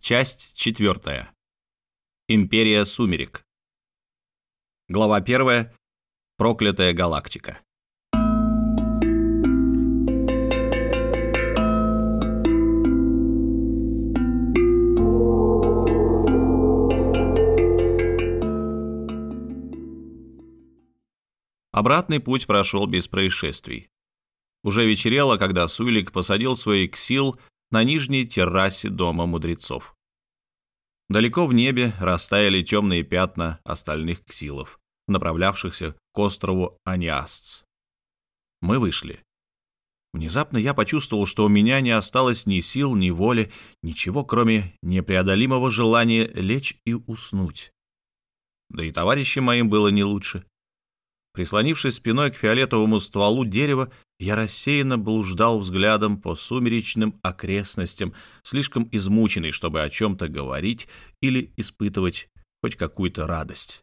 Часть четвертая. Империя сумерек. Глава первая. Проклятая галактика. Обратный путь прошел без происшествий. Уже вечерело, когда Суйлик посадил свой ксил на нижней террасе дома мудрецов. Далеко в небе растаяли темные пятна остальных ксилов, направлявшихся к острову Аниасц. Мы вышли. Внезапно я почувствовал, что у меня не осталось ни сил, ни воли, ничего, кроме непреодолимого желания лечь и уснуть. Да и товарищем моим было не лучше. Прислонившись спиной к фиолетовому стволу дерева, я рассеянно блуждал взглядом по сумеречным окрестностям, слишком измученный, чтобы о чем-то говорить или испытывать хоть какую-то радость.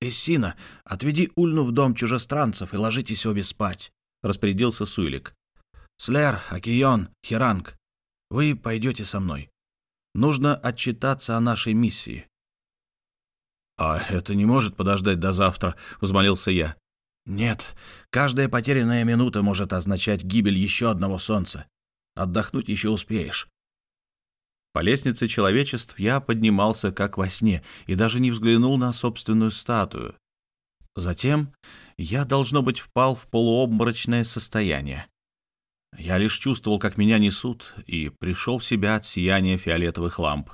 «Эссина, отведи Ульну в дом чужестранцев и ложитесь обе спать», — распорядился Суйлик. «Слер, Акион, Херанг, вы пойдете со мной. Нужно отчитаться о нашей миссии». «А это не может подождать до завтра», — взмолился я. «Нет, каждая потерянная минута может означать гибель еще одного солнца. Отдохнуть еще успеешь». По лестнице человечеств я поднимался как во сне и даже не взглянул на собственную статую. Затем я, должно быть, впал в полуобморочное состояние. Я лишь чувствовал, как меня несут, и пришел в себя от сияния фиолетовых ламп.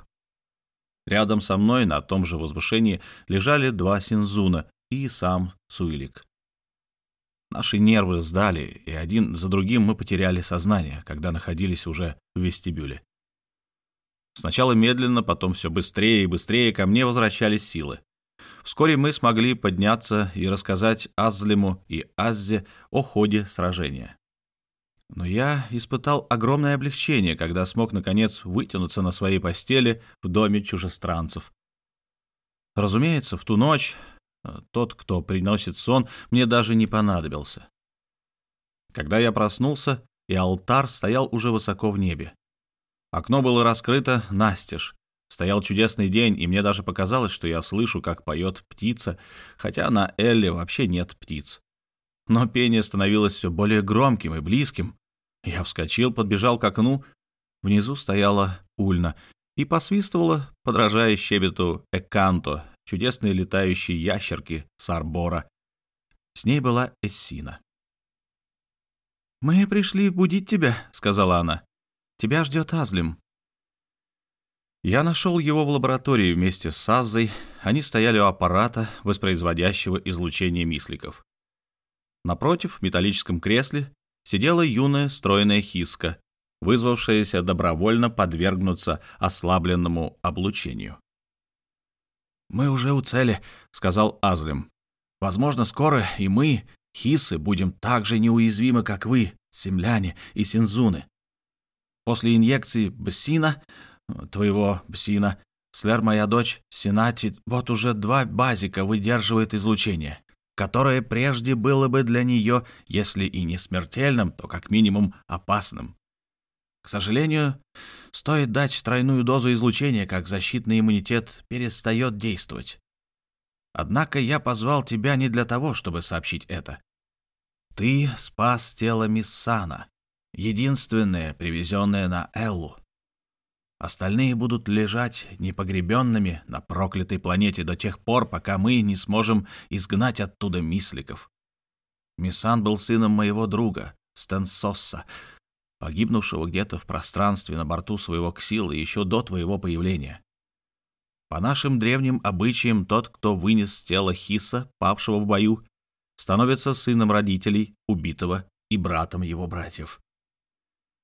Рядом со мной на том же возвышении лежали два синзуна и сам Суилик. Наши нервы сдали, и один за другим мы потеряли сознание, когда находились уже в вестибюле. Сначала медленно, потом все быстрее и быстрее ко мне возвращались силы. Вскоре мы смогли подняться и рассказать Азлему и Аззе о ходе сражения. Но я испытал огромное облегчение, когда смог, наконец, вытянуться на своей постели в доме чужестранцев. Разумеется, в ту ночь э, тот, кто приносит сон, мне даже не понадобился. Когда я проснулся, и алтарь стоял уже высоко в небе. Окно было раскрыто настежь. Стоял чудесный день, и мне даже показалось, что я слышу, как поет птица, хотя на Элле вообще нет птиц. Но пение становилось все более громким и близким. Я вскочил, подбежал к окну. Внизу стояла Ульна и посвистывала, подражая щебету Эканто, чудесной летающей ящерки Сарбора. С ней была Эссина. «Мы пришли будить тебя», — сказала она. «Тебя ждет Азлим». Я нашел его в лаборатории вместе с Аззой. Они стояли у аппарата, воспроизводящего излучение мисликов. Напротив, в металлическом кресле, сидела юная стройная хиска, вызвавшаяся добровольно подвергнуться ослабленному облучению. «Мы уже у цели», — сказал Азлем. «Возможно, скоро и мы, хисы, будем так же неуязвимы, как вы, земляне и синзуны. После инъекции Бсина, твоего Бсина, Слер, моя дочь, Синати, вот уже два базика выдерживает излучение которое прежде было бы для нее, если и не смертельным, то как минимум опасным. К сожалению, стоит дать тройную дозу излучения, как защитный иммунитет перестает действовать. Однако я позвал тебя не для того, чтобы сообщить это. Ты спас тело Миссана, единственное, привезенное на Эллу. Остальные будут лежать непогребенными на проклятой планете до тех пор, пока мы не сможем изгнать оттуда мисликов. Мисан был сыном моего друга, Стенсосса, погибнувшего где-то в пространстве на борту своего Ксила еще до твоего появления. По нашим древним обычаям, тот, кто вынес тело Хиса, павшего в бою, становится сыном родителей, убитого и братом его братьев.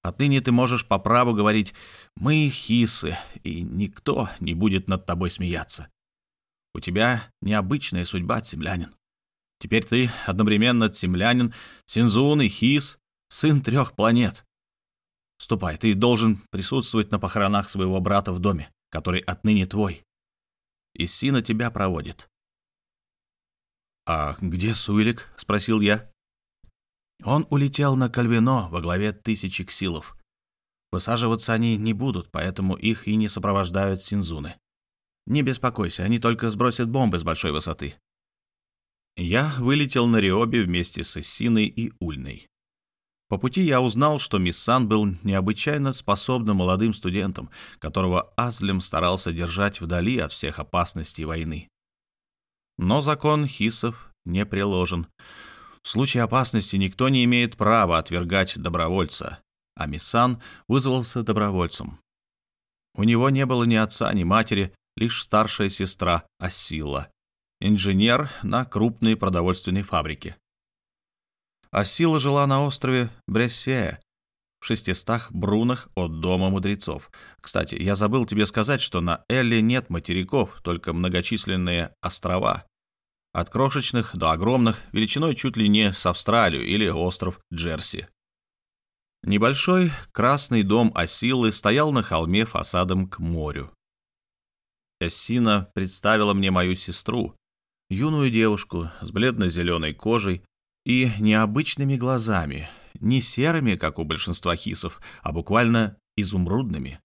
Отныне ты можешь по праву говорить «мы хисы», и никто не будет над тобой смеяться. У тебя необычная судьба, землянин. Теперь ты одновременно землянин, синзун и хис, сын трех планет. Ступай, ты должен присутствовать на похоронах своего брата в доме, который отныне твой. И сина тебя проводит. «А где Суилик?» — спросил я. Он улетел на Кальвино во главе тысячи ксилов. Высаживаться они не будут, поэтому их и не сопровождают синзуны. Не беспокойся, они только сбросят бомбы с большой высоты. Я вылетел на Риобе вместе с Эссиной и Ульной. По пути я узнал, что Миссан был необычайно способным молодым студентом, которого Азлем старался держать вдали от всех опасностей войны. Но закон хисов не приложен. В случае опасности никто не имеет права отвергать добровольца, а Миссан вызвался добровольцем. У него не было ни отца, ни матери, лишь старшая сестра Асила, инженер на крупной продовольственной фабрике. Асила жила на острове Брессея, в шестистах брунах от Дома мудрецов. Кстати, я забыл тебе сказать, что на Элле нет материков, только многочисленные острова. От крошечных до огромных, величиной чуть ли не с Австралию или остров Джерси. Небольшой красный дом Осилы стоял на холме фасадом к морю. Эссина представила мне мою сестру, юную девушку с бледно-зеленой кожей и необычными глазами, не серыми, как у большинства хисов, а буквально изумрудными.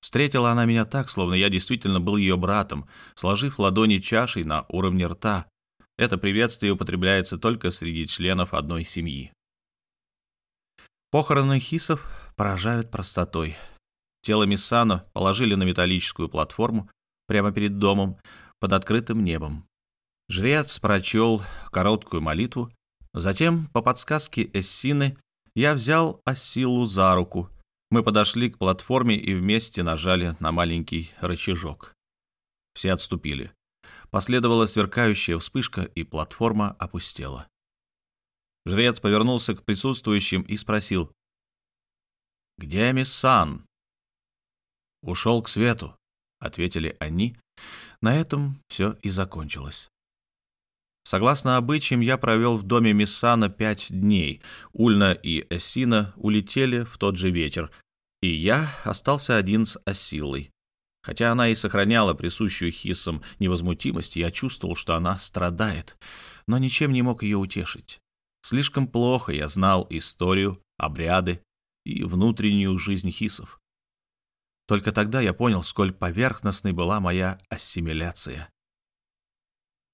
Встретила она меня так, словно я действительно был ее братом, сложив ладони чашей на уровне рта. Это приветствие употребляется только среди членов одной семьи. Похороны хисов поражают простотой. Тело Миссана положили на металлическую платформу прямо перед домом под открытым небом. Жрец прочел короткую молитву, затем, по подсказке Эссины, я взял Асилу за руку. Мы подошли к платформе и вместе нажали на маленький рычажок. Все отступили. Последовала сверкающая вспышка, и платформа опустела. Жрец повернулся к присутствующим и спросил. «Где Миссан?» «Ушел к свету», — ответили они. На этом все и закончилось. Согласно обычаям, я провел в доме Миссана пять дней. Ульна и Эссина улетели в тот же вечер, и я остался один с Осилой. Хотя она и сохраняла присущую хиссам невозмутимость, я чувствовал, что она страдает, но ничем не мог ее утешить. Слишком плохо я знал историю, обряды и внутреннюю жизнь хисов. Только тогда я понял, сколь поверхностной была моя ассимиляция.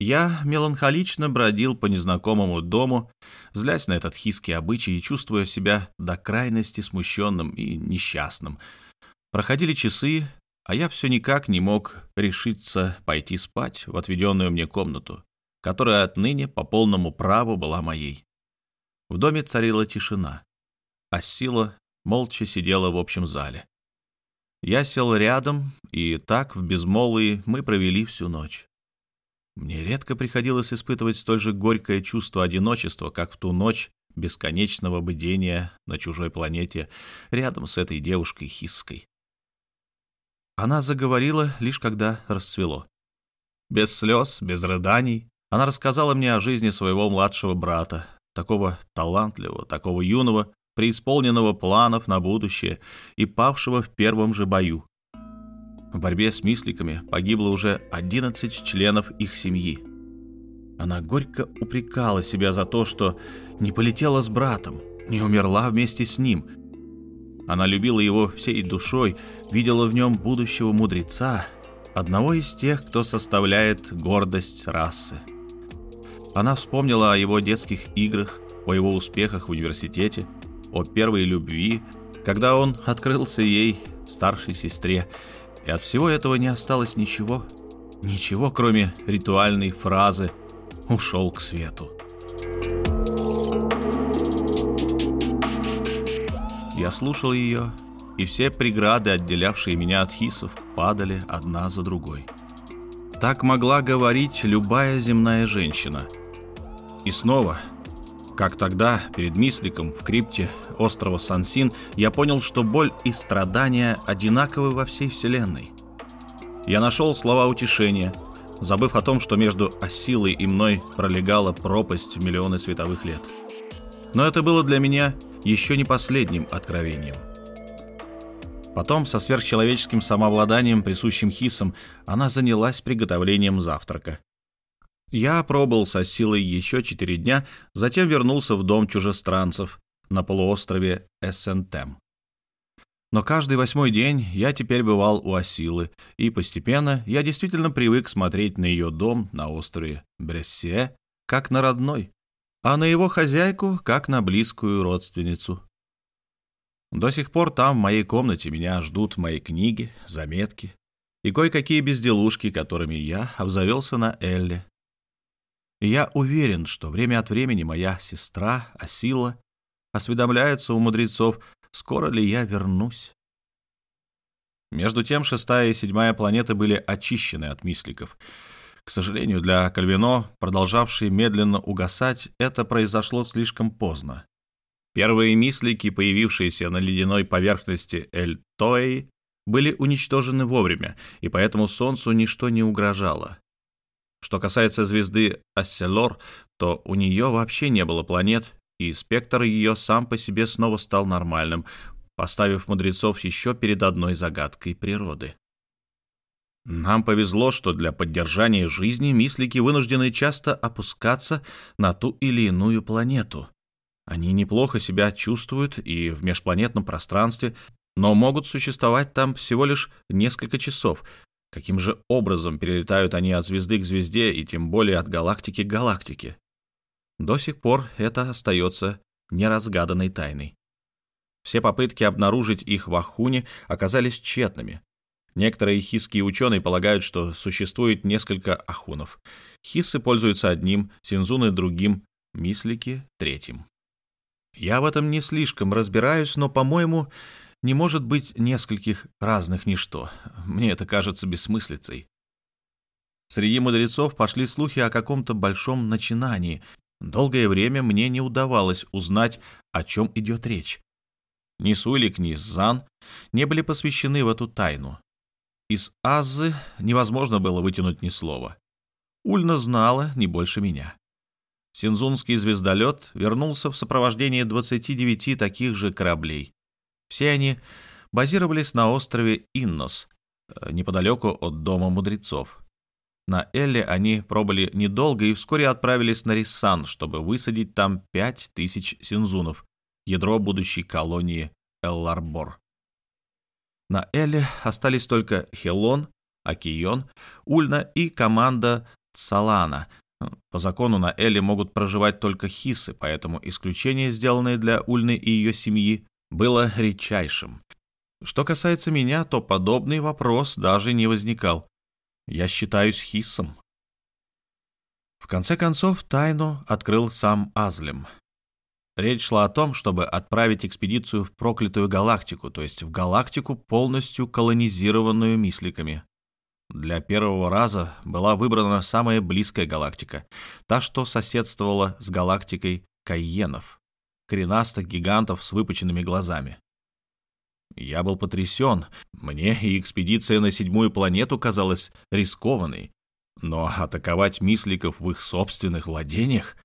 Я меланхолично бродил по незнакомому дому, злясь на этот хиский обычай и чувствуя себя до крайности смущенным и несчастным. Проходили часы, а я все никак не мог решиться пойти спать в отведенную мне комнату, которая отныне по полному праву была моей. В доме царила тишина, а Сила молча сидела в общем зале. Я сел рядом, и так в безмолвии мы провели всю ночь. Мне редко приходилось испытывать столь же горькое чувство одиночества, как в ту ночь бесконечного бдения на чужой планете рядом с этой девушкой Хисской. Она заговорила лишь когда расцвело. Без слез, без рыданий она рассказала мне о жизни своего младшего брата, такого талантливого, такого юного, преисполненного планов на будущее и павшего в первом же бою. В борьбе с мисликами погибло уже 11 членов их семьи. Она горько упрекала себя за то, что не полетела с братом, не умерла вместе с ним. Она любила его всей душой, видела в нем будущего мудреца, одного из тех, кто составляет гордость расы. Она вспомнила о его детских играх, о его успехах в университете, о первой любви, когда он открылся ей, старшей сестре, и от всего этого не осталось ничего, ничего, кроме ритуальной фразы «ушел к свету». Я слушал ее, и все преграды, отделявшие меня от хисов, падали одна за другой. Так могла говорить любая земная женщина — и снова, как тогда, перед Мисликом в крипте острова Сансин, я понял, что боль и страдания одинаковы во всей Вселенной. Я нашел слова утешения, забыв о том, что между Осилой и мной пролегала пропасть в миллионы световых лет. Но это было для меня еще не последним откровением. Потом, со сверхчеловеческим самообладанием, присущим хисам, она занялась приготовлением завтрака. Я пробыл со силой еще четыре дня, затем вернулся в дом чужестранцев на полуострове Эссентем. Но каждый восьмой день я теперь бывал у Осилы, и постепенно я действительно привык смотреть на ее дом на острове Брессе как на родной, а на его хозяйку как на близкую родственницу. До сих пор там, в моей комнате, меня ждут мои книги, заметки и кое-какие безделушки, которыми я обзавелся на Элле. Я уверен, что время от времени моя сестра, Осила, осведомляется у мудрецов, скоро ли я вернусь. Между тем, шестая и седьмая планеты были очищены от мисликов. К сожалению, для Кальвино, продолжавшей медленно угасать, это произошло слишком поздно. Первые мислики, появившиеся на ледяной поверхности Эль-Тоэй, были уничтожены вовремя, и поэтому Солнцу ничто не угрожало. Что касается звезды Асселор, то у нее вообще не было планет, и спектр ее сам по себе снова стал нормальным, поставив мудрецов еще перед одной загадкой природы. Нам повезло, что для поддержания жизни мислики вынуждены часто опускаться на ту или иную планету. Они неплохо себя чувствуют и в межпланетном пространстве, но могут существовать там всего лишь несколько часов. Каким же образом перелетают они от звезды к звезде и тем более от галактики к галактике? До сих пор это остается неразгаданной тайной. Все попытки обнаружить их в Ахуне оказались тщетными. Некоторые хисские ученые полагают, что существует несколько ахунов. Хиссы пользуются одним, синзуны — другим, мислики — третьим. Я в этом не слишком разбираюсь, но, по-моему, не может быть нескольких разных ничто. Мне это кажется бессмыслицей. Среди мудрецов пошли слухи о каком-то большом начинании, Долгое время мне не удавалось узнать, о чем идет речь. Ни Суэлик, ни Зан не были посвящены в эту тайну. Из Азы невозможно было вытянуть ни слова. Ульна знала не больше меня. Синзунский звездолет вернулся в сопровождении 29 таких же кораблей. Все они базировались на острове Иннос, э, неподалеку от Дома мудрецов. На Элле они пробыли недолго и вскоре отправились на Риссан, чтобы высадить там пять тысяч синзунов, ядро будущей колонии Элларбор. На Элле остались только Хелон, Акион, Ульна и команда Цалана. По закону на Элле могут проживать только хисы, поэтому исключение, сделанное для Ульны и ее семьи, было редчайшим. Что касается меня, то подобный вопрос даже не возникал. Я считаюсь хиссом. В конце концов, тайну открыл сам Азлем. Речь шла о том, чтобы отправить экспедицию в проклятую галактику, то есть в галактику, полностью колонизированную мисликами. Для первого раза была выбрана самая близкая галактика, та, что соседствовала с галактикой Кайенов, коренастых гигантов с выпученными глазами. Я был потрясен. Мне и экспедиция на седьмую планету казалась рискованной. Но атаковать мисликов в их собственных владениях...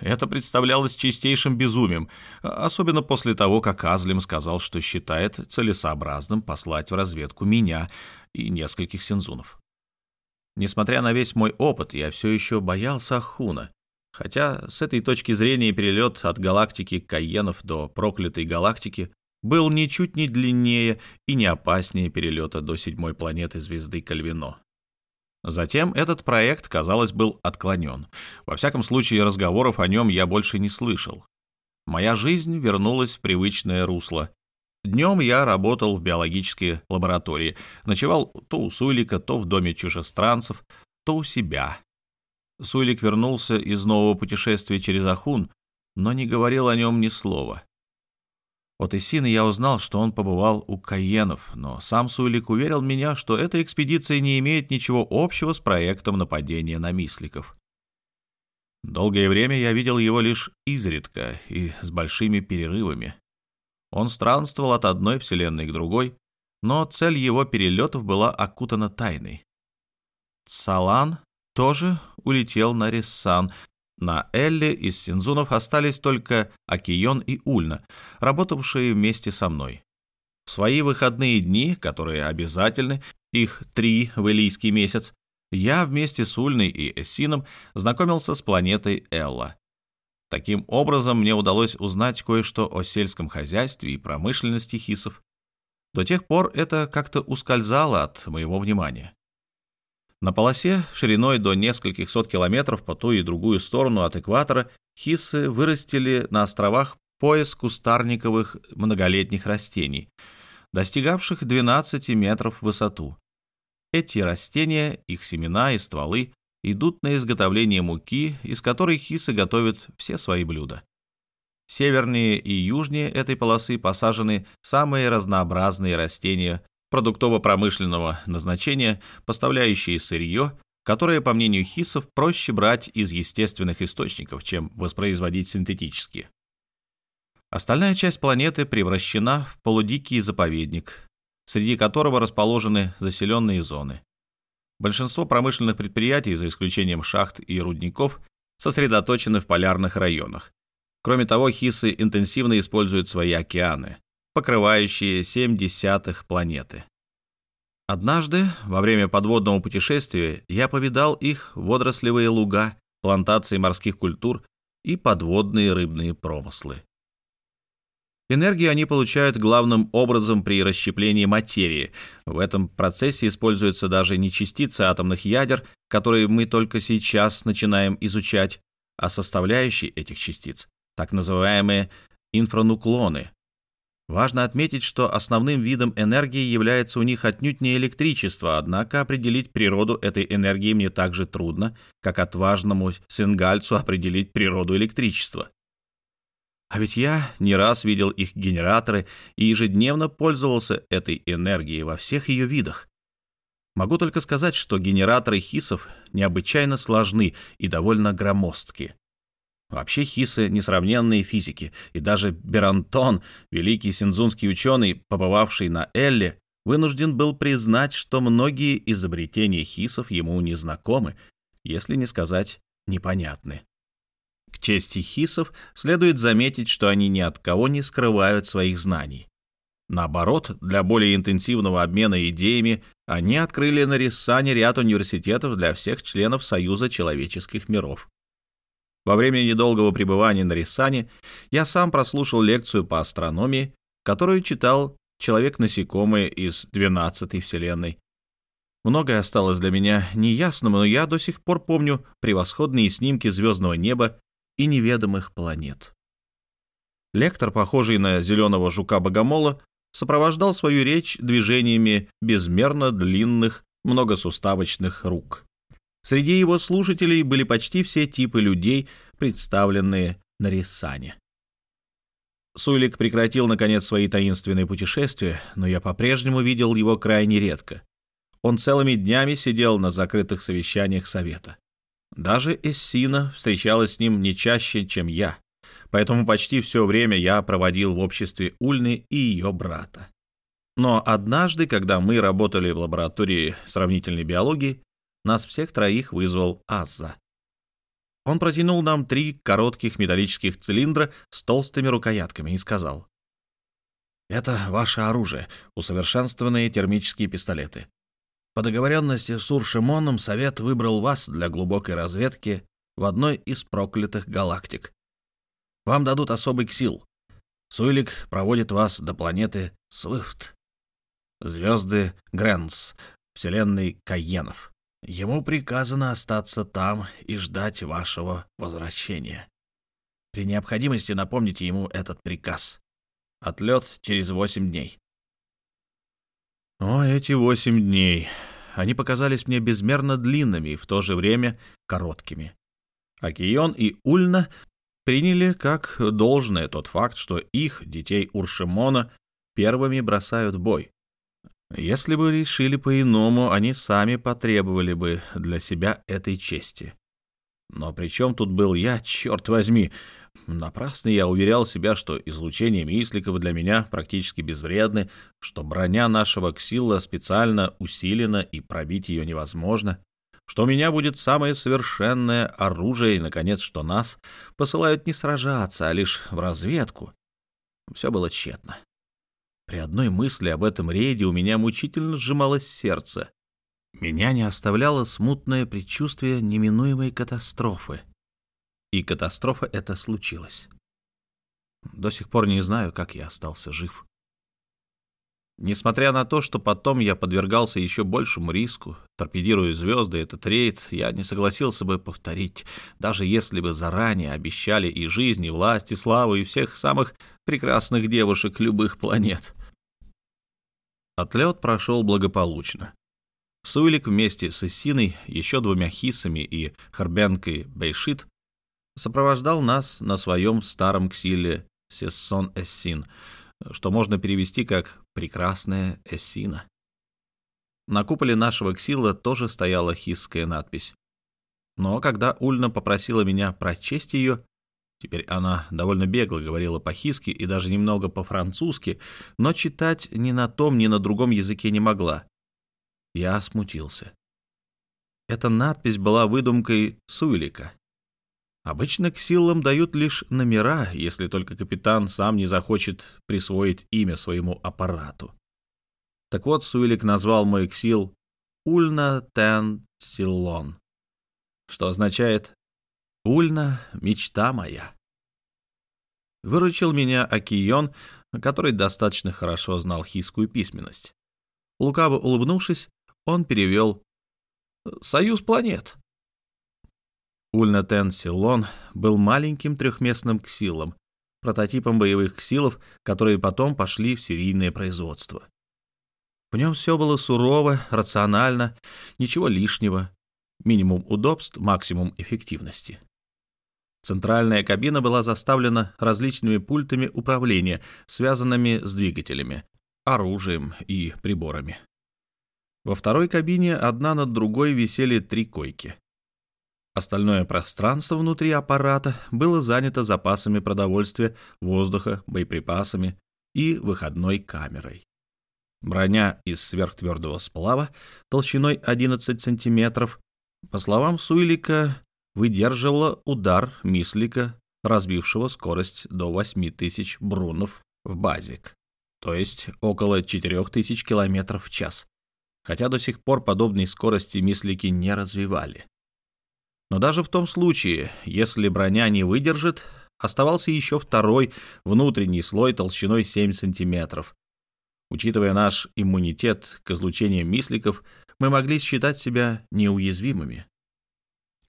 Это представлялось чистейшим безумием, особенно после того, как Азлим сказал, что считает целесообразным послать в разведку меня и нескольких сензунов. Несмотря на весь мой опыт, я все еще боялся Ахуна, хотя с этой точки зрения перелет от галактики Каенов до проклятой галактики был ничуть не длиннее и не опаснее перелета до седьмой планеты звезды Кальвино. Затем этот проект, казалось, был отклонен. Во всяком случае, разговоров о нем я больше не слышал. Моя жизнь вернулась в привычное русло. Днем я работал в биологической лаборатории, ночевал то у Суйлика, то в доме чужестранцев, то у себя. Суйлик вернулся из нового путешествия через Ахун, но не говорил о нем ни слова. От Исины я узнал, что он побывал у Каенов, но сам Сулик уверил меня, что эта экспедиция не имеет ничего общего с проектом нападения на мисликов. Долгое время я видел его лишь изредка и с большими перерывами. Он странствовал от одной вселенной к другой, но цель его перелетов была окутана тайной. Салан тоже улетел на Рессан, на Элле из Синзунов остались только Акион и Ульна, работавшие вместе со мной. В свои выходные дни, которые обязательны, их три в Элийский месяц, я вместе с Ульной и Эссином знакомился с планетой Элла. Таким образом, мне удалось узнать кое-что о сельском хозяйстве и промышленности хисов. До тех пор это как-то ускользало от моего внимания. На полосе шириной до нескольких сот километров по ту и другую сторону от экватора хиссы вырастили на островах пояс кустарниковых многолетних растений, достигавших 12 метров в высоту. Эти растения, их семена и стволы идут на изготовление муки, из которой хисы готовят все свои блюда. Севернее и южнее этой полосы посажены самые разнообразные растения продуктово-промышленного назначения, поставляющие сырье, которое, по мнению хисов, проще брать из естественных источников, чем воспроизводить синтетически. Остальная часть планеты превращена в полудикий заповедник, среди которого расположены заселенные зоны. Большинство промышленных предприятий, за исключением шахт и рудников, сосредоточены в полярных районах. Кроме того, хисы интенсивно используют свои океаны, покрывающие 7 десятых планеты. Однажды, во время подводного путешествия, я повидал их водорослевые луга, плантации морских культур и подводные рыбные промыслы. Энергию они получают главным образом при расщеплении материи. В этом процессе используются даже не частицы атомных ядер, которые мы только сейчас начинаем изучать, а составляющие этих частиц, так называемые инфрануклоны. Важно отметить, что основным видом энергии является у них отнюдь не электричество, однако определить природу этой энергии мне так же трудно, как отважному сингальцу определить природу электричества. А ведь я не раз видел их генераторы и ежедневно пользовался этой энергией во всех ее видах. Могу только сказать, что генераторы хисов необычайно сложны и довольно громоздки. Вообще хисы — несравненные физики, и даже Берантон, великий синзунский ученый, побывавший на Элле, вынужден был признать, что многие изобретения хисов ему не знакомы, если не сказать непонятны. К чести хисов следует заметить, что они ни от кого не скрывают своих знаний. Наоборот, для более интенсивного обмена идеями они открыли на Риссане ряд университетов для всех членов Союза человеческих миров. Во время недолгого пребывания на Риссане я сам прослушал лекцию по астрономии, которую читал человек-насекомое из 12-й Вселенной. Многое осталось для меня неясным, но я до сих пор помню превосходные снимки звездного неба и неведомых планет. Лектор, похожий на зеленого жука-богомола, сопровождал свою речь движениями безмерно длинных многосуставочных рук. Среди его слушателей были почти все типы людей, представленные на Риссане. Суйлик прекратил, наконец, свои таинственные путешествия, но я по-прежнему видел его крайне редко. Он целыми днями сидел на закрытых совещаниях совета. Даже Эссина встречалась с ним не чаще, чем я, поэтому почти все время я проводил в обществе Ульны и ее брата. Но однажды, когда мы работали в лаборатории сравнительной биологии, нас всех троих вызвал Азза. Он протянул нам три коротких металлических цилиндра с толстыми рукоятками и сказал, «Это ваше оружие, усовершенствованные термические пистолеты. По договоренности с Уршимоном Совет выбрал вас для глубокой разведки в одной из проклятых галактик. Вам дадут особый ксил. Суйлик проводит вас до планеты Свифт, звезды Грэнс, вселенной Кайенов. Ему приказано остаться там и ждать вашего возвращения. При необходимости напомните ему этот приказ. Отлет через восемь дней. О, эти восемь дней. Они показались мне безмерно длинными и в то же время короткими. Акион и Ульна приняли как должное тот факт, что их, детей Уршимона, первыми бросают в бой. Если бы решили по-иному, они сами потребовали бы для себя этой чести. Но при чем тут был я, черт возьми? Напрасно я уверял себя, что излучение мисликов для меня практически безвредны, что броня нашего ксила специально усилена и пробить ее невозможно, что у меня будет самое совершенное оружие и, наконец, что нас посылают не сражаться, а лишь в разведку. Все было тщетно. При одной мысли об этом рейде у меня мучительно сжималось сердце. Меня не оставляло смутное предчувствие неминуемой катастрофы. И катастрофа эта случилась. До сих пор не знаю, как я остался жив. Несмотря на то, что потом я подвергался еще большему риску, торпедируя звезды, этот рейд я не согласился бы повторить, даже если бы заранее обещали и жизнь, и власть, и славу, и всех самых прекрасных девушек любых планет. Отлет прошел благополучно. Суэлик вместе с Иссиной, еще двумя хисами и Харбенкой Бейшит сопровождал нас на своем старом ксиле Сессон-Эссин — что можно перевести как «прекрасная Эссина». На куполе нашего ксила тоже стояла хисская надпись. Но когда Ульна попросила меня прочесть ее, теперь она довольно бегло говорила по-хиски и даже немного по-французски, но читать ни на том, ни на другом языке не могла. Я смутился. Эта надпись была выдумкой Суэлика. Обычно к силам дают лишь номера, если только капитан сам не захочет присвоить имя своему аппарату. Так вот, Суэлик назвал мой ксил Ульна Тен Силлон, что означает «Ульна — мечта моя». Выручил меня Акион, который достаточно хорошо знал хискую письменность. Лукаво улыбнувшись, он перевел «Союз планет». Ульнатен Силон был маленьким трехместным ксилом, прототипом боевых ксилов, которые потом пошли в серийное производство. В нем все было сурово, рационально, ничего лишнего, минимум удобств, максимум эффективности. Центральная кабина была заставлена различными пультами управления, связанными с двигателями, оружием и приборами. Во второй кабине одна над другой висели три койки. Остальное пространство внутри аппарата было занято запасами продовольствия, воздуха, боеприпасами и выходной камерой. Броня из сверхтвердого сплава толщиной 11 сантиметров, по словам Суилика, выдерживала удар мислика, разбившего скорость до 8000 брунов в базик, то есть около 4000 км в час, хотя до сих пор подобной скорости мислики не развивали. Но даже в том случае, если броня не выдержит, оставался еще второй внутренний слой толщиной 7 сантиметров. Учитывая наш иммунитет к излучениям мисликов, мы могли считать себя неуязвимыми.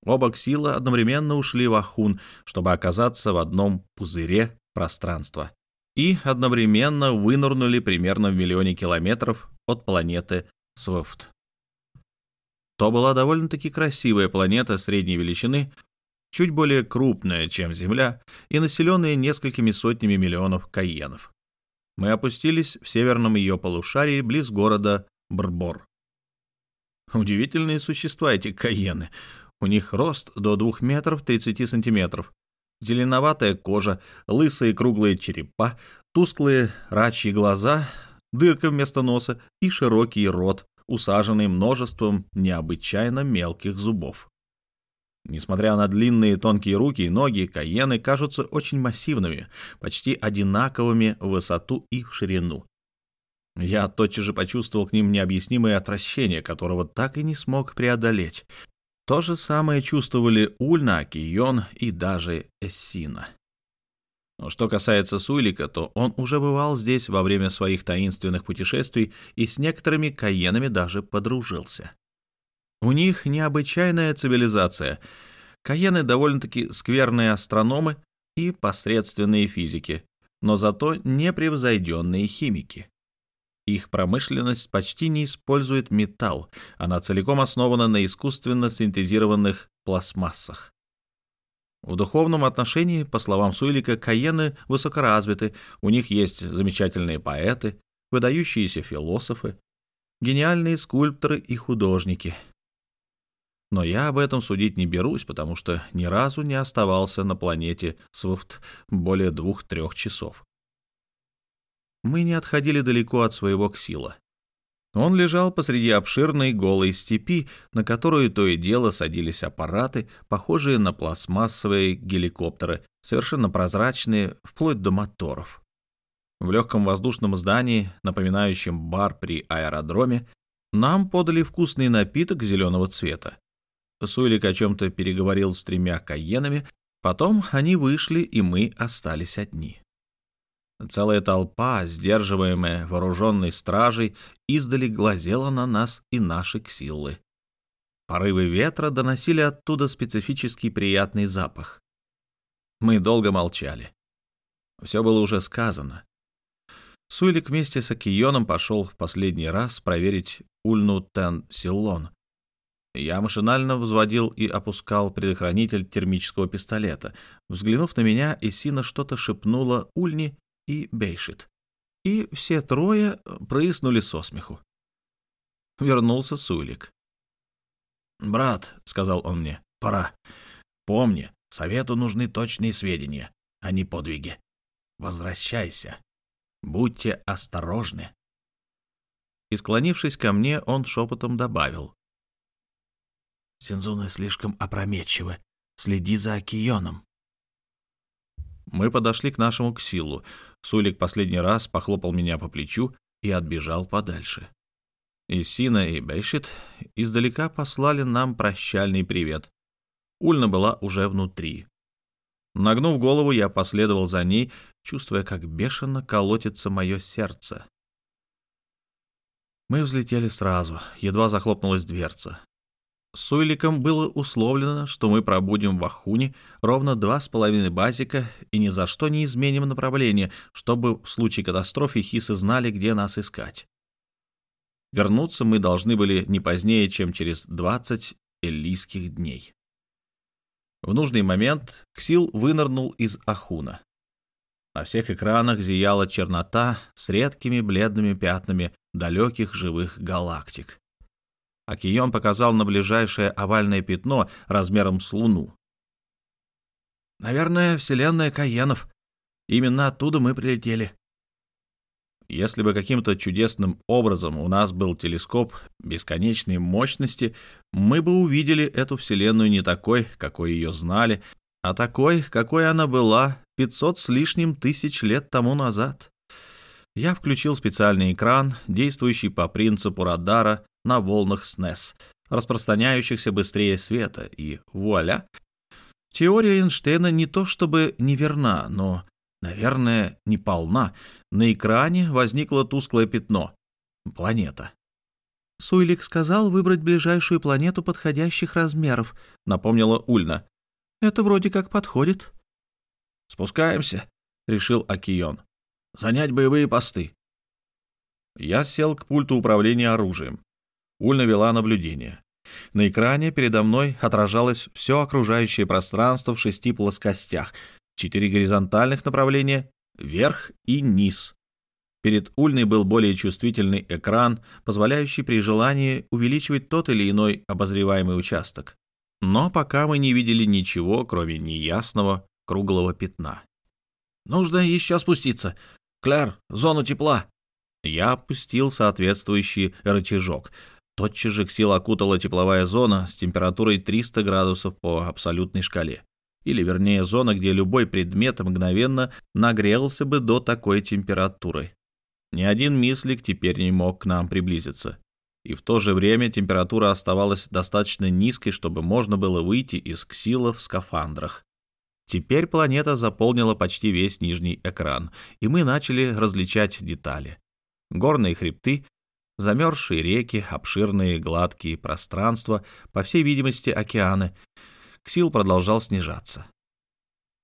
Оба ксила одновременно ушли в Ахун, чтобы оказаться в одном пузыре пространства, и одновременно вынырнули примерно в миллионе километров от планеты Свифт. То была довольно-таки красивая планета средней величины, чуть более крупная, чем Земля, и населенная несколькими сотнями миллионов каенов. Мы опустились в северном ее полушарии близ города Брбор. Удивительные существа эти каены. У них рост до 2 метров 30 сантиметров. Зеленоватая кожа, лысые круглые черепа, тусклые рачьи глаза, дырка вместо носа и широкий рот, усаженный множеством необычайно мелких зубов. Несмотря на длинные тонкие руки и ноги, каены кажутся очень массивными, почти одинаковыми в высоту и в ширину. Я тотчас же почувствовал к ним необъяснимое отвращение, которого так и не смог преодолеть. То же самое чувствовали Ульна, Кион и даже Эссина. Что касается Суйлика, то он уже бывал здесь во время своих таинственных путешествий и с некоторыми каенами даже подружился. У них необычайная цивилизация. Каены довольно-таки скверные астрономы и посредственные физики, но зато непревзойденные химики. Их промышленность почти не использует металл, она целиком основана на искусственно синтезированных пластмассах. В духовном отношении, по словам Суэлика, каены высокоразвиты, у них есть замечательные поэты, выдающиеся философы, гениальные скульпторы и художники. Но я об этом судить не берусь, потому что ни разу не оставался на планете Свифт более двух-трех часов. Мы не отходили далеко от своего ксила. Он лежал посреди обширной голой степи, на которую то и дело садились аппараты, похожие на пластмассовые геликоптеры, совершенно прозрачные, вплоть до моторов. В легком воздушном здании, напоминающем бар при аэродроме, нам подали вкусный напиток зеленого цвета. Суэлик о чем-то переговорил с тремя каенами, потом они вышли, и мы остались одни. Целая толпа, сдерживаемая вооруженной стражей, издали глазела на нас и наши ксиллы. Порывы ветра доносили оттуда специфический приятный запах. Мы долго молчали. Все было уже сказано. Суйлик вместе с Акионом пошел в последний раз проверить Ульну Тен Силлон. Я машинально взводил и опускал предохранитель термического пистолета. Взглянув на меня, Исина что-то шепнула Ульни и Бейшит. И все трое прыснули со смеху. Вернулся Суйлик. «Брат», — сказал он мне, — «пора. Помни, совету нужны точные сведения, а не подвиги. Возвращайся. Будьте осторожны». И, склонившись ко мне, он шепотом добавил. «Синзуны слишком опрометчивы. Следи за Акионом». Мы подошли к нашему ксилу. Сулик последний раз похлопал меня по плечу и отбежал подальше. И Сина, и Бейшит издалека послали нам прощальный привет. Ульна была уже внутри. Нагнув голову, я последовал за ней, чувствуя, как бешено колотится мое сердце. Мы взлетели сразу, едва захлопнулась дверца. С Уиликом было условлено, что мы пробудем в Ахуне ровно два с половиной базика и ни за что не изменим направление, чтобы в случае катастрофы хисы знали, где нас искать. Вернуться мы должны были не позднее, чем через 20 эллийских дней. В нужный момент Ксил вынырнул из Ахуна. На всех экранах зияла чернота с редкими бледными пятнами далеких живых галактик. Акион показал на ближайшее овальное пятно размером с Луну. «Наверное, вселенная Каенов. Именно оттуда мы прилетели». Если бы каким-то чудесным образом у нас был телескоп бесконечной мощности, мы бы увидели эту Вселенную не такой, какой ее знали, а такой, какой она была 500 с лишним тысяч лет тому назад. Я включил специальный экран, действующий по принципу радара на волнах СНЕС, распространяющихся быстрее света, и вуаля! Теория Эйнштейна не то чтобы неверна, но, наверное, не полна. На экране возникло тусклое пятно. Планета. «Суйлик сказал выбрать ближайшую планету подходящих размеров», — напомнила Ульна. «Это вроде как подходит». «Спускаемся», — решил Акион. «Занять боевые посты». Я сел к пульту управления оружием. Ульна вела наблюдение. На экране передо мной отражалось все окружающее пространство в шести плоскостях, четыре горизонтальных направления, вверх и низ. Перед Ульной был более чувствительный экран, позволяющий при желании увеличивать тот или иной обозреваемый участок. Но пока мы не видели ничего, кроме неясного круглого пятна. «Нужно еще спуститься. Кляр, зону тепла». Я опустил соответствующий рычажок — Тотчас же Ксил окутала тепловая зона с температурой 300 градусов по абсолютной шкале. Или, вернее, зона, где любой предмет мгновенно нагрелся бы до такой температуры. Ни один мислик теперь не мог к нам приблизиться. И в то же время температура оставалась достаточно низкой, чтобы можно было выйти из ксила в скафандрах. Теперь планета заполнила почти весь нижний экран, и мы начали различать детали. Горные хребты, замерзшие реки, обширные гладкие пространства, по всей видимости, океаны. Ксил продолжал снижаться.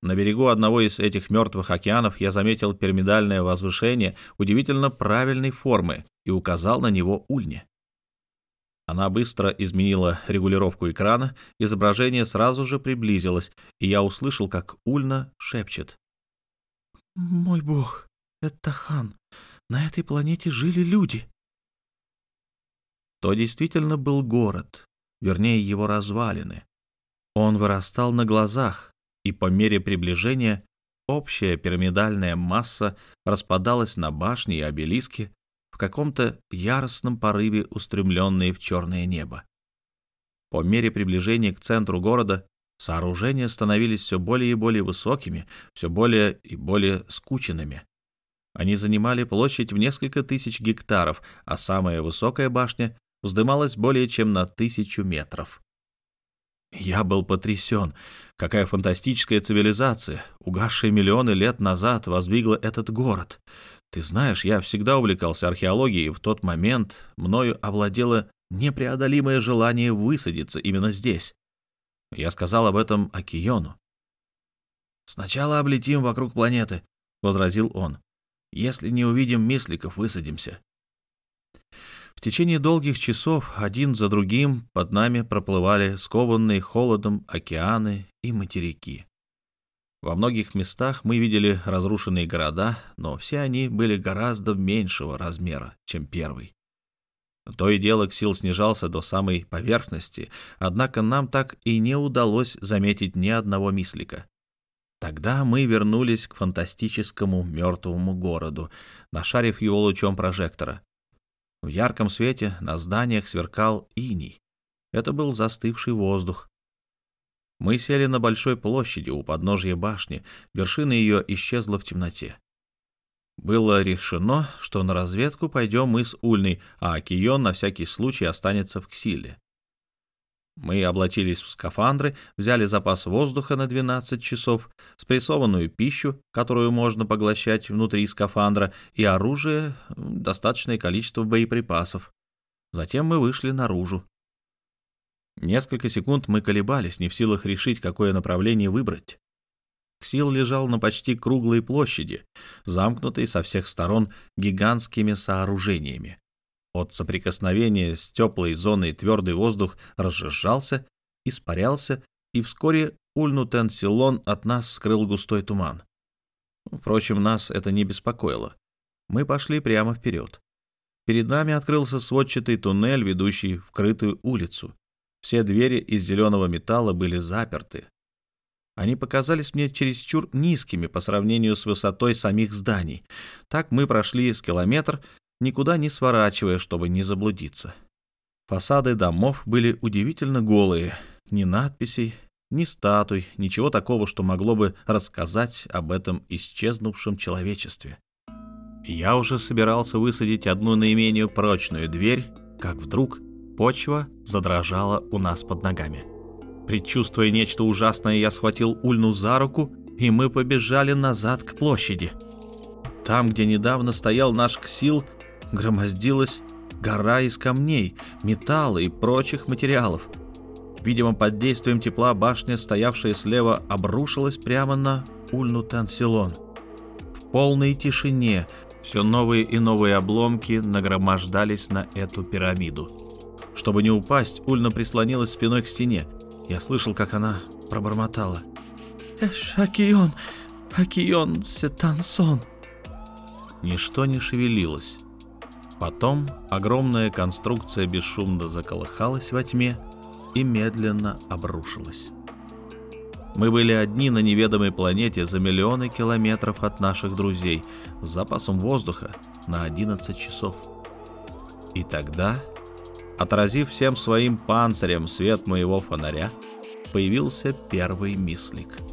На берегу одного из этих мертвых океанов я заметил пирамидальное возвышение удивительно правильной формы и указал на него Ульне. Она быстро изменила регулировку экрана, изображение сразу же приблизилось, и я услышал, как Ульна шепчет. «Мой бог, это хан. На этой планете жили люди» то действительно был город, вернее его развалины. Он вырастал на глазах, и по мере приближения общая пирамидальная масса распадалась на башни и обелиски каком-то яростном порыве, устремленные в черное небо. По мере приближения к центру города сооружения становились все более и более высокими, все более и более скученными. Они занимали площадь в несколько тысяч гектаров, а самая высокая башня вздымалась более чем на тысячу метров. Я был потрясен. Какая фантастическая цивилизация, угасшая миллионы лет назад, воздвигла этот город. Ты знаешь, я всегда увлекался археологией, в тот момент мною овладело непреодолимое желание высадиться именно здесь. Я сказал об этом Акиону. «Сначала облетим вокруг планеты», — возразил он. «Если не увидим мисликов, высадимся». В течение долгих часов один за другим под нами проплывали скованные холодом океаны и материки. Во многих местах мы видели разрушенные города, но все они были гораздо меньшего размера, чем первый. То и дело Ксил снижался до самой поверхности, однако нам так и не удалось заметить ни одного мислика. Тогда мы вернулись к фантастическому мертвому городу, нашарив его лучом прожектора. В ярком свете на зданиях сверкал иней. Это был застывший воздух. Мы сели на большой площади у подножья башни, вершина ее исчезла в темноте. Было решено, что на разведку пойдем мы с Ульной, а Акион на всякий случай останется в Ксиле. Мы облачились в скафандры, взяли запас воздуха на 12 часов, спрессованную пищу, которую можно поглощать внутри скафандра, и оружие, достаточное количество боеприпасов. Затем мы вышли наружу. Несколько секунд мы колебались, не в силах решить, какое направление выбрать. Ксил лежал на почти круглой площади, замкнутой со всех сторон гигантскими сооружениями. От соприкосновения с теплой зоной твердый воздух разжижался, испарялся, и вскоре Ульнутен-Силон от нас скрыл густой туман. Впрочем, нас это не беспокоило. Мы пошли прямо вперед. Перед нами открылся сводчатый туннель, ведущий в крытую улицу. Все двери из зеленого металла были заперты. Они показались мне чересчур низкими по сравнению с высотой самих зданий. Так мы прошли с километр никуда не сворачивая, чтобы не заблудиться. Фасады домов были удивительно голые, ни надписей, ни статуй, ничего такого, что могло бы рассказать об этом исчезнувшем человечестве. Я уже собирался высадить одну наименее прочную дверь, как вдруг почва задрожала у нас под ногами. Предчувствуя нечто ужасное, я схватил Ульну за руку, и мы побежали назад к площади. Там, где недавно стоял наш Ксил, громоздилась гора из камней, металла и прочих материалов. Видимо, под действием тепла башня, стоявшая слева, обрушилась прямо на Ульну-Тансилон. В полной тишине все новые и новые обломки нагромождались на эту пирамиду. Чтобы не упасть, Ульна прислонилась спиной к стене. Я слышал, как она пробормотала. «Эш, Акион, Акион, Сетансон!» Ничто не шевелилось. Потом огромная конструкция бесшумно заколыхалась во тьме и медленно обрушилась. Мы были одни на неведомой планете за миллионы километров от наших друзей с запасом воздуха на 11 часов. И тогда, отразив всем своим панцирем свет моего фонаря, появился первый мислик —